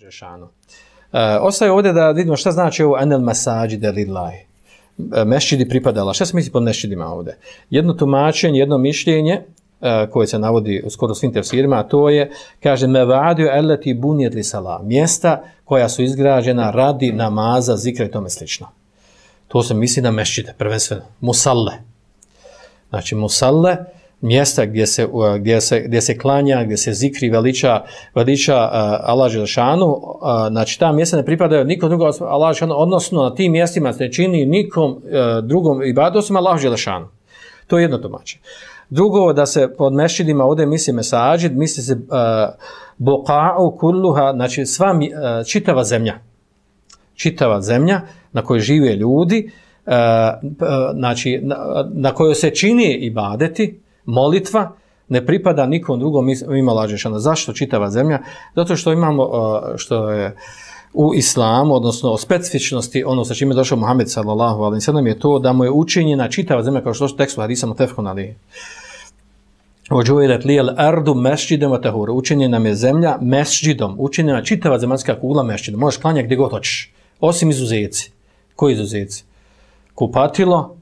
Žešanu. E, ostaje ovdje da vidimo šta znači ovo enel masađi lillahi. E, mešćidi pripadala. Šta se misli pod mešćidima ovdje? Jedno tumačenje, jedno mišljenje e, koje se navodi u skoro svim tefsirima, a to je, kaže, me vadio eleti bunjet li sala. Mjesta koja su izgrađena radi namaza, zikra i tome slično. To se misli na mešćide, prvenstveno. Musalle. Znači, musalle, mjesta gdje se, gdje se, gdje se klanja, gdje se zikri, veliča, veliča uh, Allah Želešanu, uh, znači ta mjesta ne pripadaju nikom drugom Allah Želešanu, odnosno na tim mjestima se ne čini nikom uh, drugom ibadu osim Allah Želešanu. To je jedno tumače. Drugo, da se pod mešidima ovdje misli mesađid, misli se uh, boka'u kulluha, znači sva, uh, čitava zemlja. Čitava zemlja na kojoj žive ljudi, uh, znači na, na kojoj se čini ibadeti, molitva ne pripada nikom drugom ima lađešana. Zašto čitava zemlja? Zato što imamo, uh, što je u islamu, odnosno o specifičnosti, ono sa čime je došao Muhammed sallallahu alaihi sallam je to da mu je učinjena čitava zemlja, kao što je tekstu hadisa mutefkun ali Ođuilet lijel ardu mesđidom a tahura. Učinjena nam je zemlja mesđidom. Učinjena čitava zemaljska kugla mesđidom. Možeš klanjati gdje god hoćeš. Osim izuzeci. Koji izuzeci? Kupatilo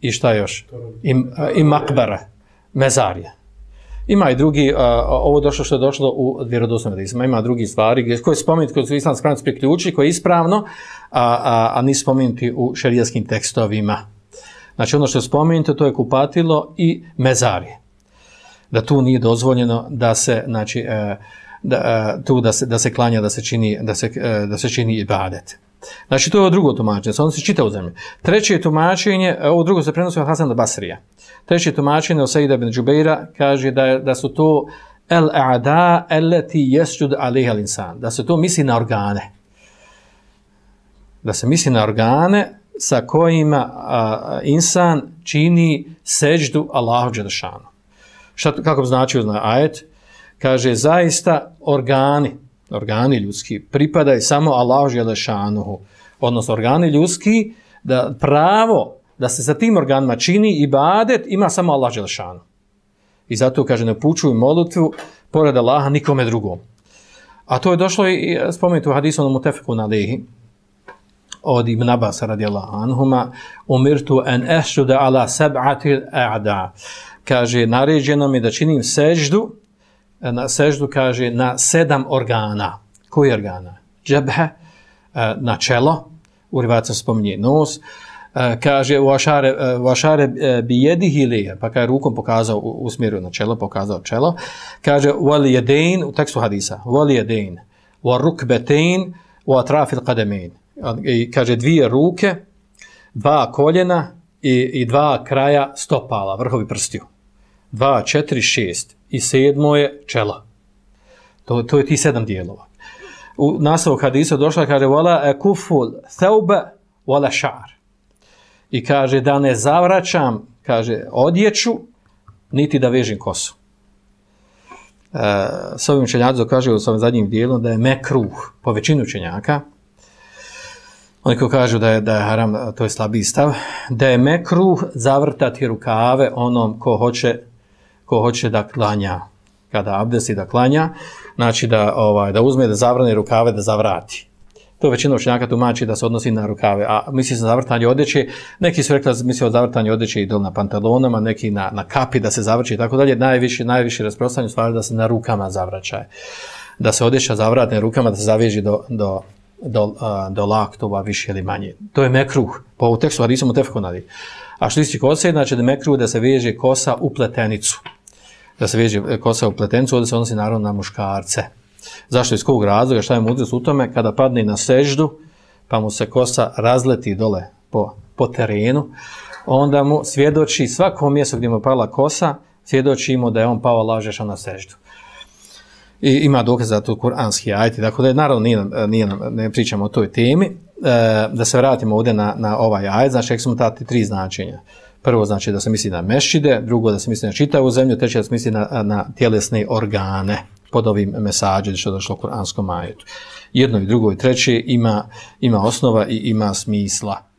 i šta još? I, i makbara mezarje. Ima i drugi, uh, ovo došlo što je došlo u vjerodostojnom hadisima, ima drugi stvari gdje, koje spomenuti koji su islamski pravnici priključi, koje je ispravno, a, a, a nisu spomenuti u šerijaskim tekstovima. Znači ono što je spomenuto, to je kupatilo i mezarje. Da tu nije dozvoljeno da se, znači, uh, da, uh, tu da se, da se klanja, da se čini, da se, uh, da se čini ibadet. Znači, to je drugo tumačenje, ono se čita u zemlji. Treće tumačenje, ovo drugo se prenosi od da Basrija. Treće tumačenje od Saida ibn Džubeira kaže da, je, da su to el a'da eleti jesjud alih al insan. Da se to misli na organe. Da se misli na organe sa kojima a, insan čini seždu Allahu Đelešanu. Šta, kako znači uzna ajet? Kaže, zaista organi, organi ljudski, pripadaju samo Allahu Đelešanu. Odnosno, organi ljudski, da pravo da se sa tim organima čini ibadet, ima samo Allah Đelešanu. I zato kaže, ne upučuju molitvu pored Allaha nikome drugom. A to je došlo i spomenuti u hadisu onomu tefeku na lehi od Ibn Abbas radijallahu anhuma umirtu en ešuda ala seb'ati a'da. Kaže, naređeno mi da činim seždu, na seždu kaže na sedam organa. Koji organa? Džebhe, eh, na čelo, u rivaca spominje nos, E, kaže u ašare, e, u ašare e, bi jedih ili pa kaže rukom pokazao u, smjeru na čelo, pokazao čelo, kaže wal yadain u tekstu hadisa, wal yadain wa rukbatain wa atraf al qadamain. Kaže dvije ruke, dva koljena i, i dva kraja stopala, vrhovi prstiju. Dva, četiri, šest i sedmo je čelo. To, to je ti sedam dijelova. U naslovu hadisa došla kaže wala akuful thawba wala sha'r i kaže da ne zavraćam, kaže, odjeću, niti da vežim kosu. E, s ovim učenjacom kaže u svojom zadnjim dijelom da je mekruh po većinu učenjaka, oni ko kažu da je, da je haram, to je slabiji stav, da je mekruh zavrtati rukave onom ko hoće, ko hoće da klanja, kada abdesi da klanja, znači da, ovaj, da uzme da zavrne rukave, da zavrati. To većina učenjaka tumači da se odnosi na rukave, a misli se zavrtanje odjeće, neki su rekli da misli o zavrtanje odjeće i na pantalonama, neki na, na kapi da se zavrće i tako dalje, najviše, najviše rasprostanje stvari da se na rukama zavraćaje. Da se odjeća zavratne rukama, da se zaveži do, do, do, do laktova više ili manje. To je mekruh, po ovu tekstu, ali nisam u tefku nadi. A što isti kose, znači da mekruh da se veže kosa u pletenicu. Da se veže kosa u pletenicu, ovdje se odnosi naravno na muškarce. Zašto iz kog razloga, šta je mudrost u tome, kada padne na seždu, pa mu se kosa razleti dole po, po terenu, onda mu svjedoči svakom mjestu gdje mu pala kosa, svjedoči mu da je on pao lažeša na seždu. I ima dokaz za to kuranski ajti, dakle, da naravno nije, nije, ne pričamo o toj temi, e, da se vratimo ovdje na, na ovaj ajt, znači, smo tati tri značenja. Prvo znači da se misli na mešćide, drugo da se misli na čitavu zemlju, treće da se misli na, na tjelesne organe pod ovim mesađe što je došlo u kuranskom majetu. Jedno i drugo i treće ima, ima osnova i ima smisla.